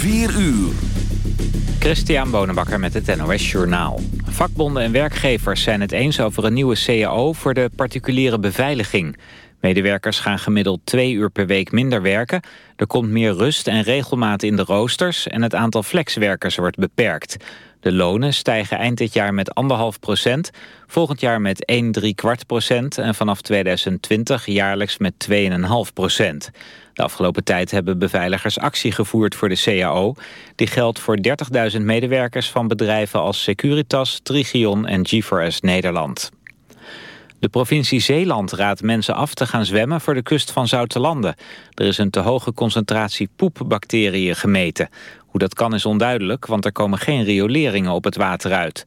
4 uur. Christian Bonenbakker met het NOS Journaal. Vakbonden en werkgevers zijn het eens over een nieuwe CAO voor de particuliere beveiliging. Medewerkers gaan gemiddeld twee uur per week minder werken. Er komt meer rust en regelmaat in de roosters en het aantal flexwerkers wordt beperkt. De lonen stijgen eind dit jaar met 1,5 procent, volgend jaar met 1 3 kwart procent en vanaf 2020 jaarlijks met 2,5 procent. De afgelopen tijd hebben beveiligers actie gevoerd voor de CAO. Die geldt voor 30.000 medewerkers van bedrijven als Securitas, Trigion en G4S Nederland. De provincie Zeeland raadt mensen af te gaan zwemmen voor de kust van Zoutelanden. Er is een te hoge concentratie poepbacteriën gemeten. Hoe dat kan is onduidelijk, want er komen geen rioleringen op het water uit.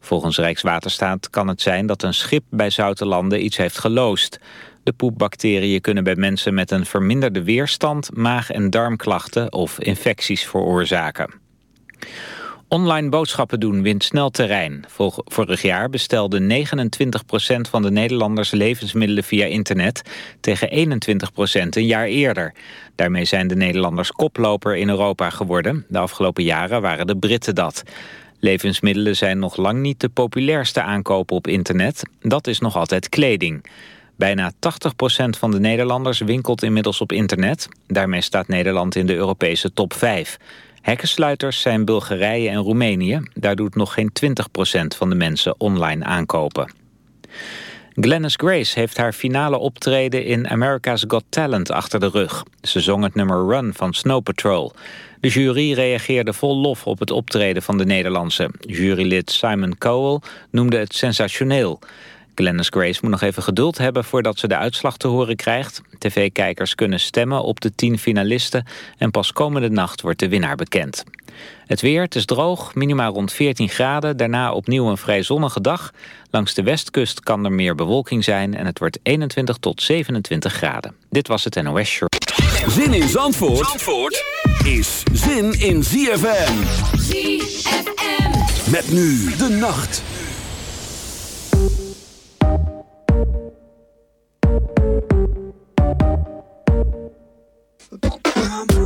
Volgens Rijkswaterstaat kan het zijn dat een schip bij Zoutelanden iets heeft geloosd. De poepbacteriën kunnen bij mensen met een verminderde weerstand... maag- en darmklachten of infecties veroorzaken. Online boodschappen doen wint snel terrein. Vorig jaar bestelde 29% van de Nederlanders levensmiddelen via internet... tegen 21% een jaar eerder. Daarmee zijn de Nederlanders koploper in Europa geworden. De afgelopen jaren waren de Britten dat. Levensmiddelen zijn nog lang niet de populairste aankopen op internet. Dat is nog altijd kleding. Bijna 80% van de Nederlanders winkelt inmiddels op internet. Daarmee staat Nederland in de Europese top 5. Hekkensluiters zijn Bulgarije en Roemenië. Daar doet nog geen 20% van de mensen online aankopen. Glennis Grace heeft haar finale optreden in America's Got Talent achter de rug. Ze zong het nummer Run van Snow Patrol. De jury reageerde vol lof op het optreden van de Nederlandse. Jurylid Simon Cowell noemde het sensationeel. Glennis Grace moet nog even geduld hebben voordat ze de uitslag te horen krijgt. TV-kijkers kunnen stemmen op de tien finalisten en pas komende nacht wordt de winnaar bekend. Het weer, het is droog, minimaal rond 14 graden. Daarna opnieuw een vrij zonnige dag. Langs de westkust kan er meer bewolking zijn en het wordt 21 tot 27 graden. Dit was het NOS Show. Zin in Zandvoort, Zandvoort is zin in ZFM. ZFM. Met nu de nacht. Just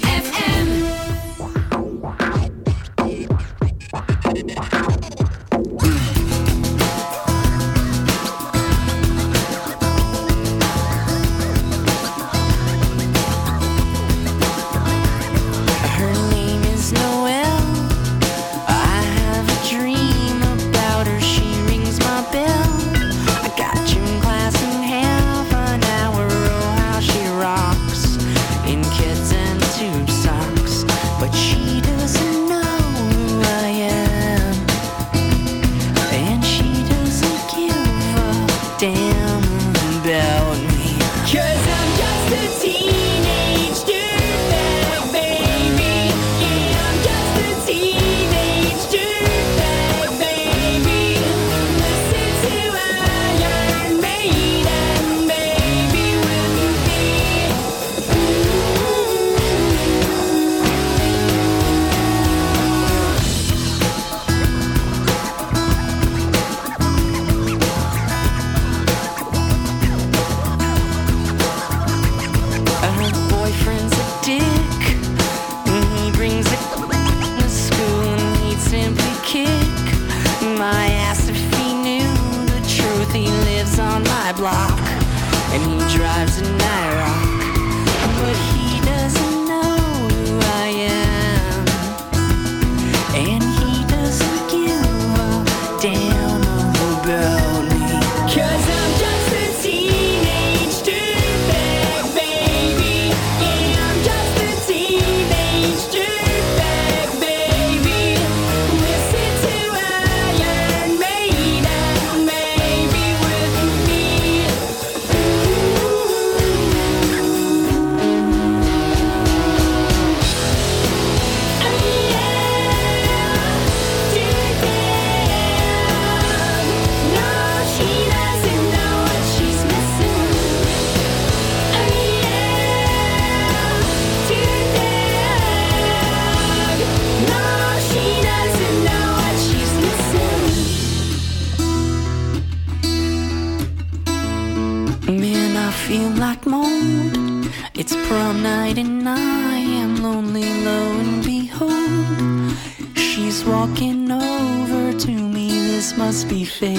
Be fake.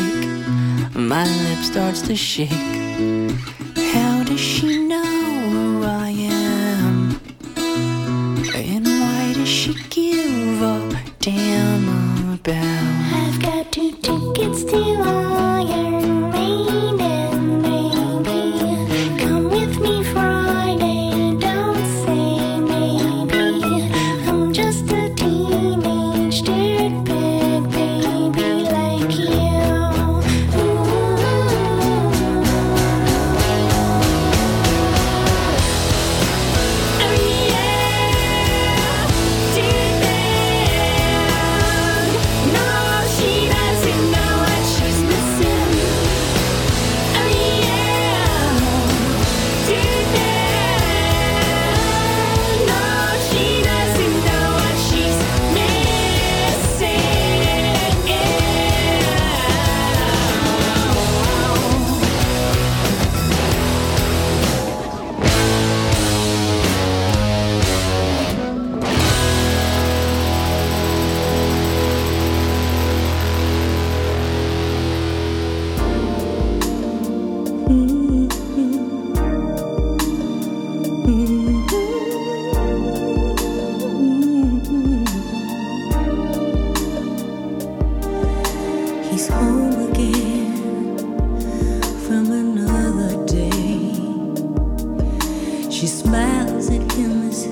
My lip starts to shake.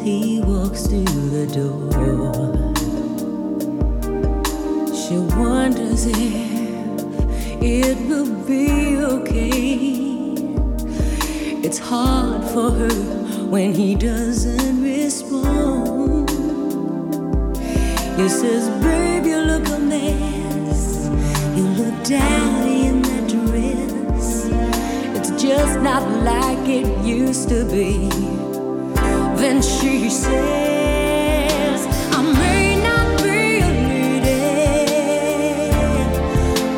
He walks through the door. She wonders if it will be okay. It's hard for her when he doesn't respond. He says, Babe, you look a mess. Dowdy in that dress. It's just not like it used to be. Then she says, I may not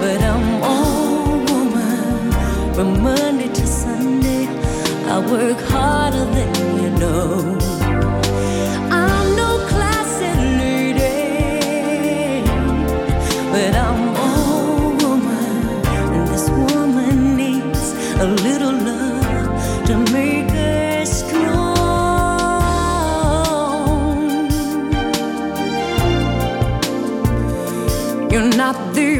but I'm all woman from Monday to Sunday. I work harder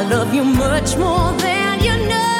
I love you much more than you know.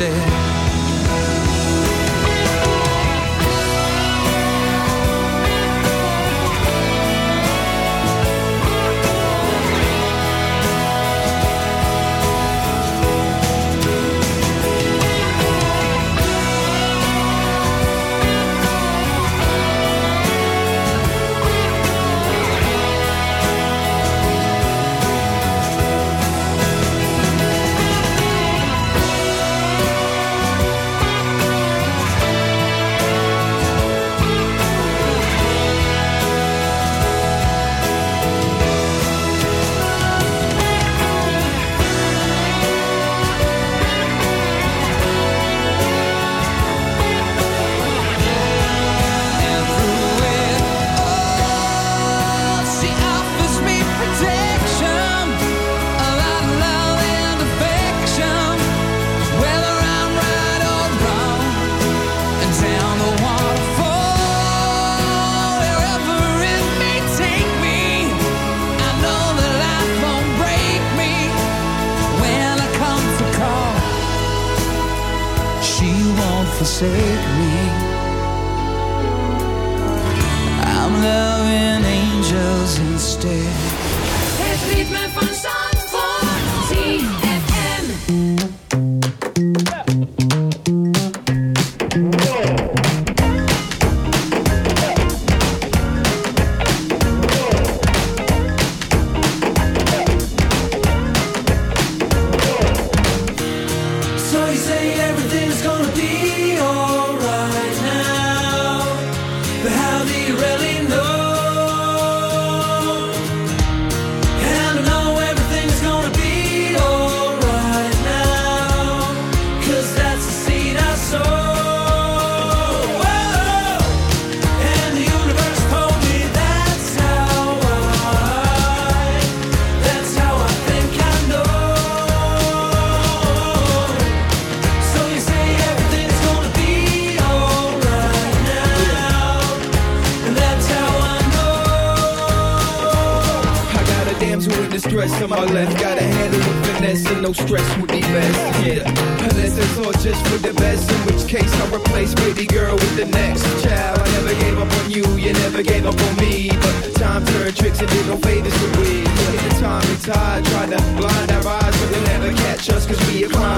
instead your a crime.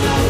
Slow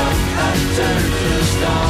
stop and turn to stone.